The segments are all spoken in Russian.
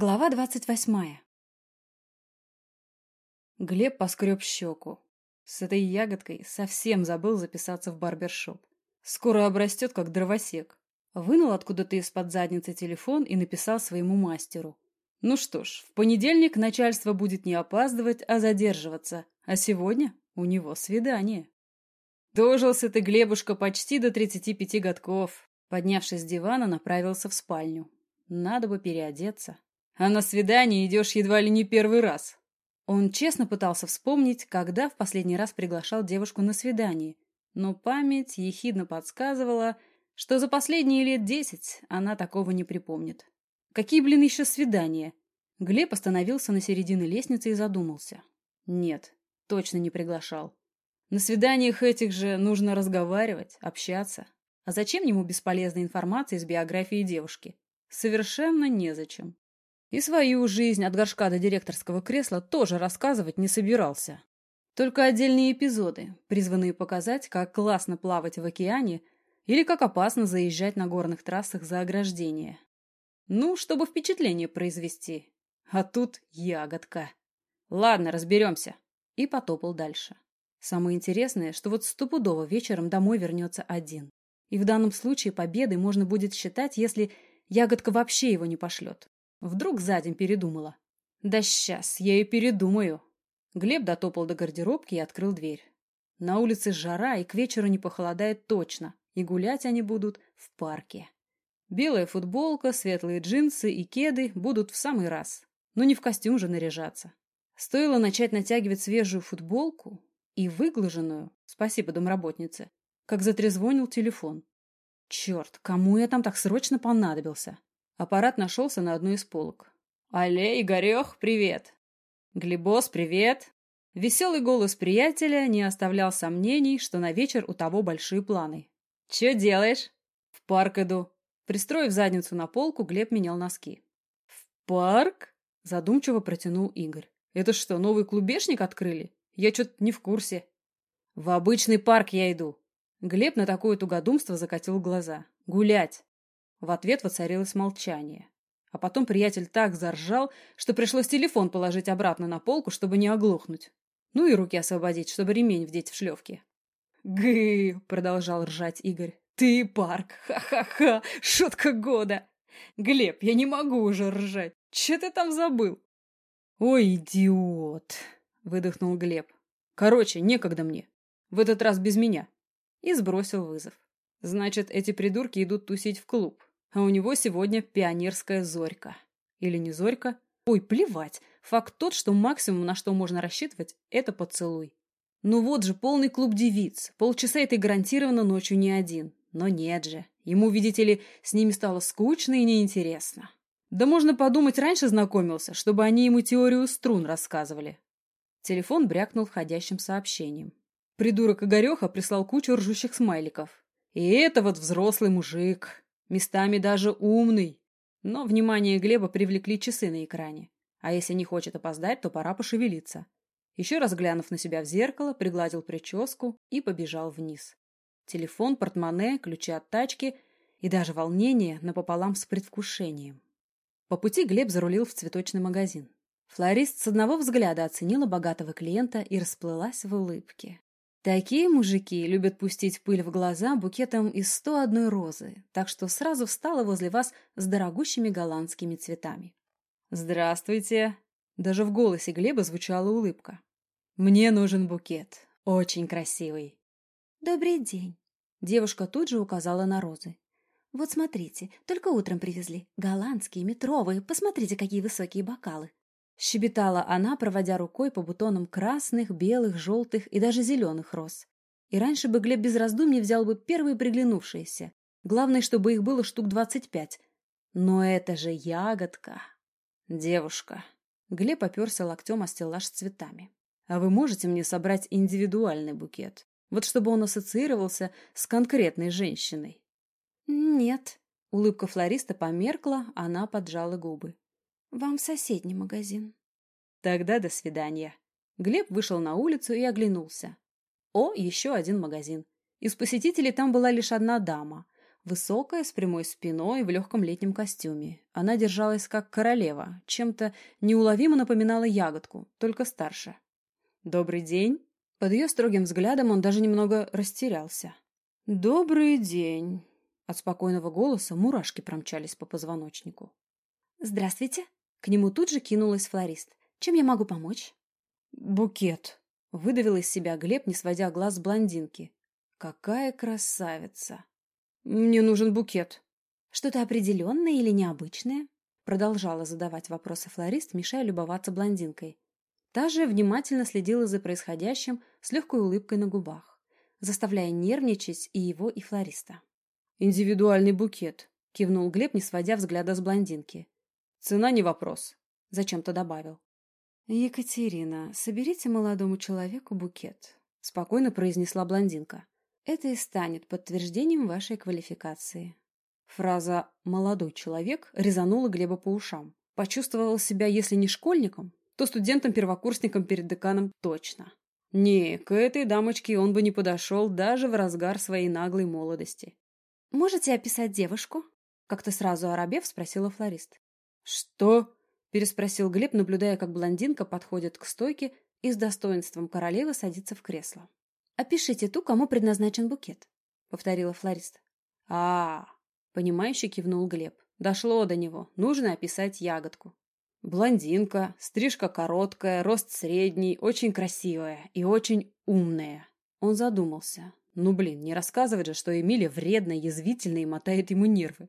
Глава двадцать восьмая. Глеб поскреб щеку. С этой ягодкой совсем забыл записаться в барбершоп. Скоро обрастет, как дровосек. Вынул откуда-то из-под задницы телефон и написал своему мастеру. Ну что ж, в понедельник начальство будет не опаздывать, а задерживаться. А сегодня у него свидание. Дожился ты, Глебушка, почти до тридцати пяти годков. Поднявшись с дивана, направился в спальню. Надо бы переодеться а на свидание идешь едва ли не первый раз. Он честно пытался вспомнить, когда в последний раз приглашал девушку на свидание, но память ехидно подсказывала, что за последние лет десять она такого не припомнит. Какие, блин, еще свидания? Глеб остановился на середине лестницы и задумался. Нет, точно не приглашал. На свиданиях этих же нужно разговаривать, общаться. А зачем ему бесполезная информация из биографии девушки? Совершенно незачем. И свою жизнь от горшка до директорского кресла тоже рассказывать не собирался. Только отдельные эпизоды, призванные показать, как классно плавать в океане или как опасно заезжать на горных трассах за ограждение. Ну, чтобы впечатление произвести. А тут ягодка. Ладно, разберемся. И потопал дальше. Самое интересное, что вот стопудово вечером домой вернется один. И в данном случае победой можно будет считать, если ягодка вообще его не пошлет. Вдруг за день передумала. Да сейчас, я и передумаю. Глеб дотопал до гардеробки и открыл дверь. На улице жара, и к вечеру не похолодает точно, и гулять они будут в парке. Белая футболка, светлые джинсы и кеды будут в самый раз. Но не в костюм же наряжаться. Стоило начать натягивать свежую футболку и выглаженную, спасибо домработнице, как затрезвонил телефон. Черт, кому я там так срочно понадобился? Аппарат нашелся на одной из полок. «Алле, Игорех, привет!» «Глебос, привет!» Веселый голос приятеля не оставлял сомнений, что на вечер у того большие планы. «Че делаешь?» «В парк иду». Пристроив задницу на полку, Глеб менял носки. «В парк?» – задумчиво протянул Игорь. «Это что, новый клубешник открыли? Я что-то не в курсе». «В обычный парк я иду». Глеб на такое тугодумство закатил глаза. «Гулять». В ответ воцарилось молчание. А потом приятель так заржал, что пришлось телефон положить обратно на полку, чтобы не оглохнуть. Ну и руки освободить, чтобы ремень вдеть в шлевки. «Гы!» — продолжал ржать Игорь. «Ты парк! Ха-ха-ха! Шутка года! Глеб, я не могу уже ржать! Че ты там забыл?» «Ой, идиот!» — выдохнул Глеб. «Короче, некогда мне. В этот раз без меня». И сбросил вызов. «Значит, эти придурки идут тусить в клуб. А у него сегодня пионерская зорька. Или не зорька? Ой, плевать. Факт тот, что максимум, на что можно рассчитывать, это поцелуй. Ну вот же, полный клуб девиц. Полчаса это гарантированно ночью не один. Но нет же. Ему, видите ли, с ними стало скучно и неинтересно. Да можно подумать, раньше знакомился, чтобы они ему теорию струн рассказывали. Телефон брякнул входящим сообщением. Придурок Игореха прислал кучу ржущих смайликов. И это вот взрослый мужик. Местами даже умный. Но внимание Глеба привлекли часы на экране. А если не хочет опоздать, то пора пошевелиться. Еще раз глянув на себя в зеркало, пригладил прическу и побежал вниз. Телефон, портмоне, ключи от тачки и даже волнение напополам с предвкушением. По пути Глеб зарулил в цветочный магазин. Флорист с одного взгляда оценила богатого клиента и расплылась в улыбке. Такие мужики любят пустить пыль в глаза букетом из 101 розы, так что сразу встала возле вас с дорогущими голландскими цветами. «Здравствуйте!» Даже в голосе Глеба звучала улыбка. «Мне нужен букет. Очень красивый». «Добрый день!» Девушка тут же указала на розы. «Вот смотрите, только утром привезли. Голландские, метровые. Посмотрите, какие высокие бокалы. Щебетала она, проводя рукой по бутонам красных, белых, желтых и даже зеленых роз. И раньше бы Глеб без раздумий взял бы первые приглянувшиеся. Главное, чтобы их было штук двадцать пять. Но это же ягодка. Девушка. Глеб оперся локтем о стеллаж с цветами. А вы можете мне собрать индивидуальный букет? Вот чтобы он ассоциировался с конкретной женщиной. Нет. Улыбка флориста померкла, она поджала губы. Вам в соседний магазин. Тогда до свидания. Глеб вышел на улицу и оглянулся. О, еще один магазин. Из посетителей там была лишь одна дама. Высокая, с прямой спиной, в легком летнем костюме. Она держалась как королева, чем-то неуловимо напоминала ягодку, только старше. «Добрый день!» Под ее строгим взглядом он даже немного растерялся. «Добрый день!» От спокойного голоса мурашки промчались по позвоночнику. «Здравствуйте!» К нему тут же кинулась флорист. «Чем я могу помочь?» «Букет!» Выдавил из себя Глеб, не сводя глаз с блондинки. «Какая красавица!» «Мне нужен букет». «Что-то определенное или необычное?» Продолжала задавать вопросы флорист, мешая любоваться блондинкой. Та же внимательно следила за происходящим с легкой улыбкой на губах, заставляя нервничать и его, и флориста. «Индивидуальный букет», — кивнул Глеб, не сводя взгляда с блондинки. «Цена не вопрос», — зачем-то добавил. «Екатерина, соберите молодому человеку букет», — спокойно произнесла блондинка. Это и станет подтверждением вашей квалификации. Фраза «молодой человек» резанула Глеба по ушам. Почувствовал себя, если не школьником, то студентом-первокурсником перед деканом точно. Не, к этой дамочке он бы не подошел даже в разгар своей наглой молодости. «Можете описать девушку?» Как-то сразу оробев спросила флорист. «Что?» – переспросил Глеб, наблюдая, как блондинка подходит к стойке и с достоинством королевы садится в кресло. «Опишите ту, кому предназначен букет», — повторила флорист. а, -а, понимающе кивнул Глеб. Дошло до него. Нужно описать ягодку. Блондинка, стрижка короткая, рост средний, очень красивая и очень умная. Он задумался. Ну, блин, не рассказывать же, что Эмилия вредная, язвительная и мотает ему нервы.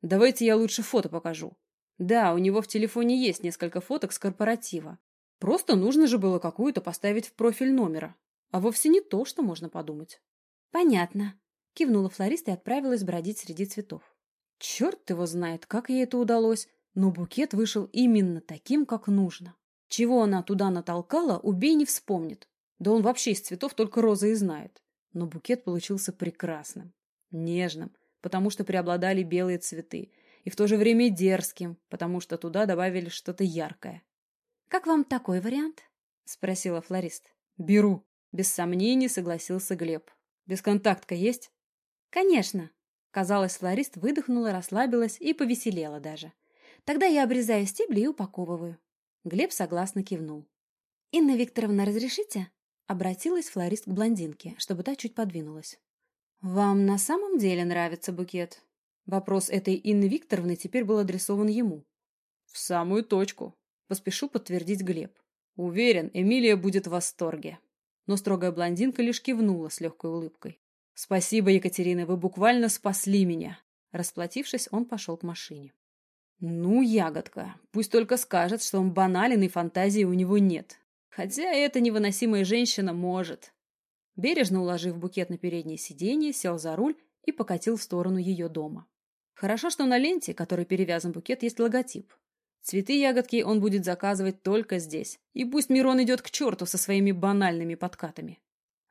Давайте я лучше фото покажу. Да, у него в телефоне есть несколько фоток с корпоратива. Просто нужно же было какую-то поставить в профиль номера а вовсе не то, что можно подумать. «Понятно», — кивнула флорист и отправилась бродить среди цветов. Черт его знает, как ей это удалось, но букет вышел именно таким, как нужно. Чего она туда натолкала, убей не вспомнит. Да он вообще из цветов только розы и знает. Но букет получился прекрасным, нежным, потому что преобладали белые цветы, и в то же время дерзким, потому что туда добавили что-то яркое. «Как вам такой вариант?» — спросила флорист. «Беру», без сомнений согласился Глеб. Бесконтактка есть? Конечно. Казалось, флорист выдохнула, расслабилась и повеселела даже. Тогда я обрезаю стебли и упаковываю. Глеб согласно кивнул. «Инна Викторовна, разрешите?» Обратилась флорист к блондинке, чтобы та чуть подвинулась. «Вам на самом деле нравится букет?» Вопрос этой Инны Викторовны теперь был адресован ему. «В самую точку», — поспешу подтвердить Глеб. «Уверен, Эмилия будет в восторге» но строгая блондинка лишь кивнула с легкой улыбкой. «Спасибо, Екатерина, вы буквально спасли меня!» Расплатившись, он пошел к машине. «Ну, ягодка, пусть только скажет, что он банален и фантазии у него нет. Хотя эта невыносимая женщина может». Бережно уложив букет на переднее сиденье, сел за руль и покатил в сторону ее дома. Хорошо, что на ленте, которой перевязан букет, есть логотип. Цветы ягодки он будет заказывать только здесь. И пусть Мирон идет к черту со своими банальными подкатами.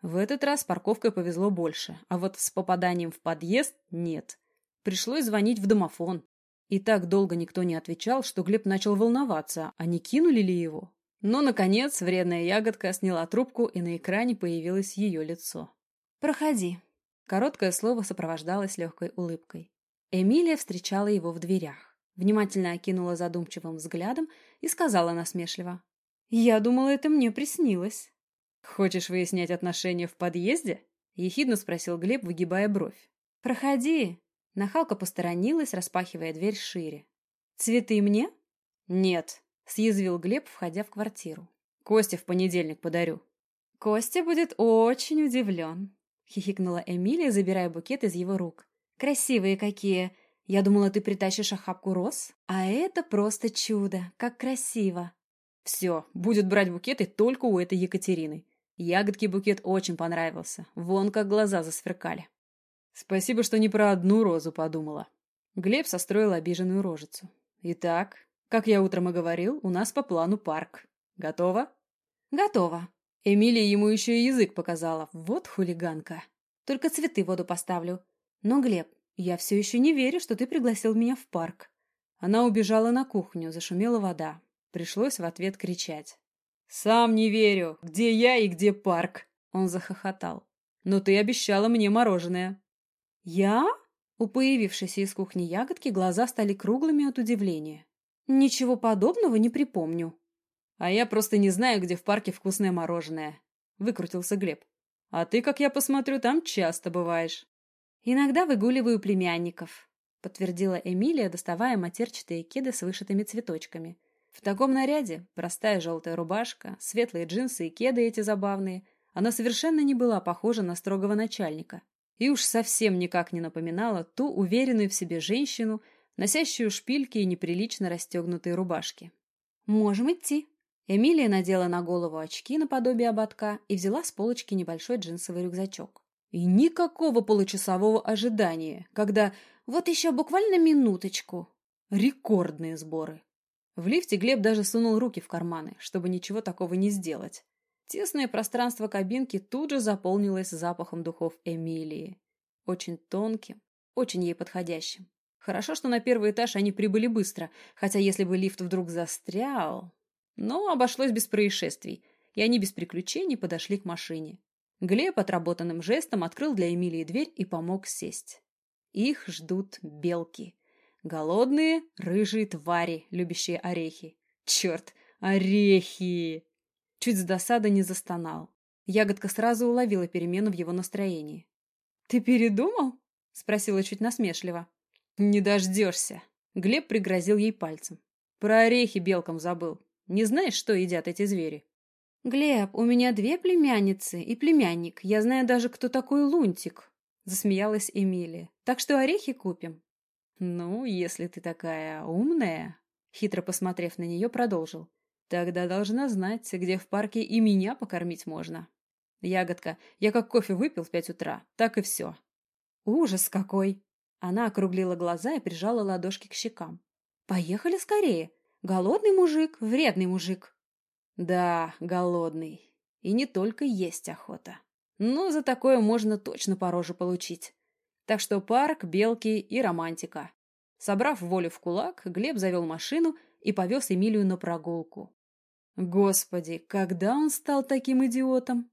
В этот раз парковкой повезло больше, а вот с попаданием в подъезд нет. Пришлось звонить в домофон. И так долго никто не отвечал, что Глеб начал волноваться, а не кинули ли его. Но, наконец, вредная ягодка сняла трубку, и на экране появилось ее лицо. «Проходи». Короткое слово сопровождалось легкой улыбкой. Эмилия встречала его в дверях. Внимательно окинула задумчивым взглядом и сказала насмешливо. «Я думала, это мне приснилось». «Хочешь выяснять отношения в подъезде?» — ехидно спросил Глеб, выгибая бровь. «Проходи». Нахалка посторонилась, распахивая дверь шире. «Цветы мне?» «Нет», — съязвил Глеб, входя в квартиру. «Косте в понедельник подарю». «Костя будет очень удивлен», — хихикнула Эмилия, забирая букет из его рук. «Красивые какие! Я думала, ты притащишь охапку роз, а это просто чудо, как красиво. Все, будет брать букеты только у этой Екатерины. Ягодке букет очень понравился, вон как глаза засверкали. Спасибо, что не про одну розу подумала. Глеб состроил обиженную рожицу. Итак, как я утром и говорил, у нас по плану парк. Готово? Готово. Эмилия ему еще и язык показала. Вот хулиганка. Только цветы в воду поставлю. Но, Глеб, «Я все еще не верю, что ты пригласил меня в парк». Она убежала на кухню, зашумела вода. Пришлось в ответ кричать. «Сам не верю! Где я и где парк?» Он захохотал. «Но ты обещала мне мороженое». «Я?» У появившейся из кухни ягодки глаза стали круглыми от удивления. «Ничего подобного не припомню». «А я просто не знаю, где в парке вкусное мороженое», — выкрутился Глеб. «А ты, как я посмотрю, там часто бываешь». «Иногда выгуливаю племянников», — подтвердила Эмилия, доставая матерчатые кеды с вышитыми цветочками. В таком наряде, простая желтая рубашка, светлые джинсы и кеды эти забавные, она совершенно не была похожа на строгого начальника и уж совсем никак не напоминала ту уверенную в себе женщину, носящую шпильки и неприлично расстегнутые рубашки. «Можем идти». Эмилия надела на голову очки наподобие ободка и взяла с полочки небольшой джинсовый рюкзачок. И никакого получасового ожидания, когда вот еще буквально минуточку. Рекордные сборы. В лифте Глеб даже сунул руки в карманы, чтобы ничего такого не сделать. Тесное пространство кабинки тут же заполнилось запахом духов Эмилии. Очень тонким, очень ей подходящим. Хорошо, что на первый этаж они прибыли быстро, хотя если бы лифт вдруг застрял... Но обошлось без происшествий, и они без приключений подошли к машине. Глеб отработанным жестом открыл для Эмилии дверь и помог сесть. Их ждут белки. Голодные, рыжие твари, любящие орехи. Черт, орехи! Чуть с досады не застонал. Ягодка сразу уловила перемену в его настроении. «Ты передумал?» — спросила чуть насмешливо. «Не дождешься!» — Глеб пригрозил ей пальцем. «Про орехи белкам забыл. Не знаешь, что едят эти звери?» «Глеб, у меня две племянницы и племянник. Я знаю даже, кто такой Лунтик», — засмеялась Эмилия. «Так что орехи купим». «Ну, если ты такая умная», — хитро посмотрев на нее, продолжил. Тогда должна знать, где в парке и меня покормить можно. Ягодка, я как кофе выпил в пять утра, так и все. Ужас какой! Она округлила глаза и прижала ладошки к щекам. Поехали скорее. Голодный мужик, вредный мужик. Да, голодный. И не только есть охота. Но за такое можно точно по роже получить. Так что парк, белки и романтика. Собрав волю в кулак, Глеб завел машину и повез Эмилию на прогулку. Господи, когда он стал таким идиотом?